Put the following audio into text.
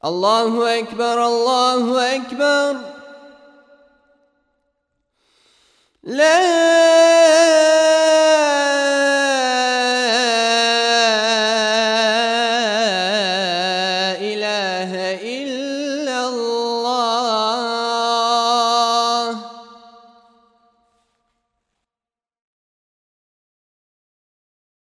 Allahu Ekber, Allahu Ekber. La ilahe